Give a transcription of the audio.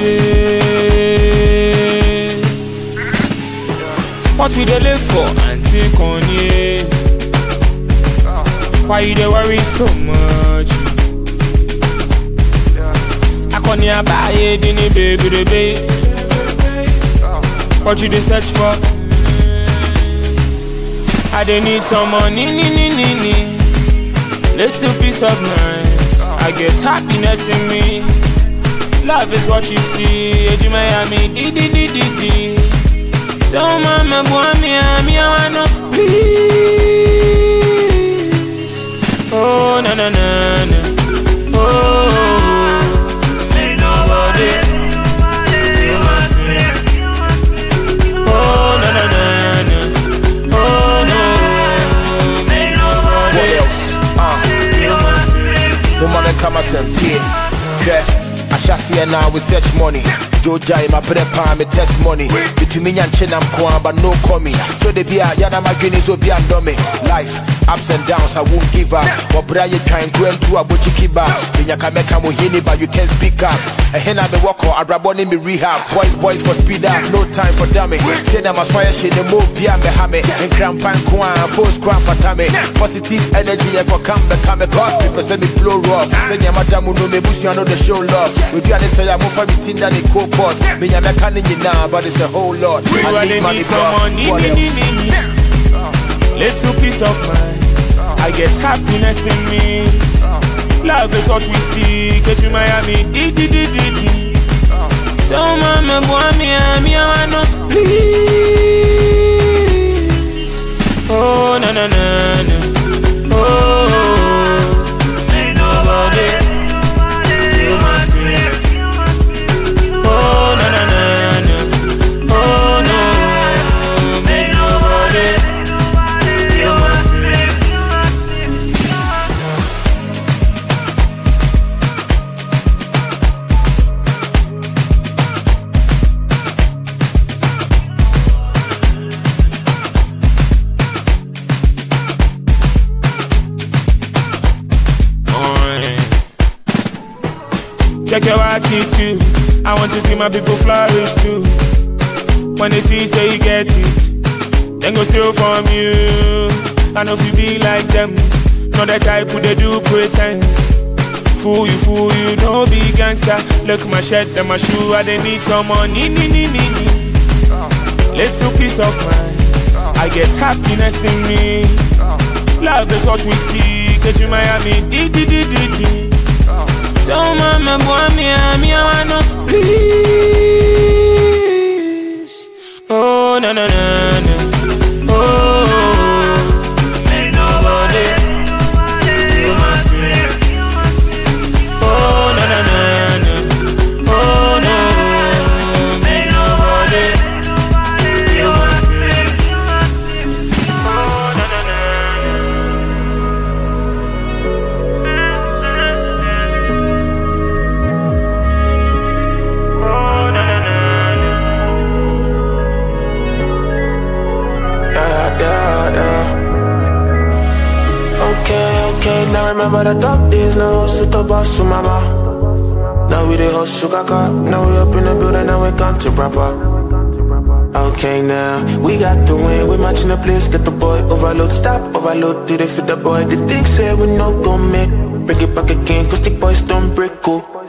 day. What we dey live for, Auntie Connie? Why you dey worry so much? Akọni abaye di ni bebirebe. What you dey search for? I dey need some money, ni ni ni ni. Little piece of mind. I get happiness in me. Love is what you see. Ejima ya mi di di di di di. So mama boy come and tie. Yeah. ahyɛseɛ na we search money gyogyae mabrɛ paa me test money. Metumi nya nkye nam ko a but no me so de bi a yɛna madwene sɛ obi andɔ me life ups and downs i won't give up. But wɔbrɛ yɛ twan nkurantu a bɔkyiki ba ɛnyaka mɛka mo hini but you can't speak up. Eh, Ɛhe na mewɔkɔ abrabɔ ne me rehab. Boys boys for speed up no time for dummy. Sɛ na masɔyɛ hye ne ma obia mmɛha me nkrampa nko a fos kora mfata me positive energy yɛkɔkam bɛka me cause pepɛ sɛ me blow rough. Nyama da mu no mebusua know the show love. Weduane sɛ yɛ mofa me tinda ne copot menya mɛka ne now, but it's a whole lot You I need money money, What else? ni, ni, ni. Little peace of mind. I get happiness in me. Love is what we see. Get you Miami, di di di di di. So mama, boy, me, me, I Check your attitude. I want to see my people flourish too. When they see, say you get it, then go steal from you. I know if you be like them, not that type who they do pretense. Fool you, fool you, don't be gangster. Look my shirt and my shoe, I they need some money, ni ni ni ni. Little peace of mind, I get happiness in me. Love is what we see, get you Miami, di di di di di. So mama, boy, me, me, I wanna please. Oh na na na Okay, now remember the dark days, now hustle to boss to mama. Now we the hustle kaka, now we up in the building, now we come to proper. Okay, now we got the win, we matching the place, get the boy overload, stop, overload, did it for the boy. The thing say we no gon' make, bring it back again, cause the boys don't break cool.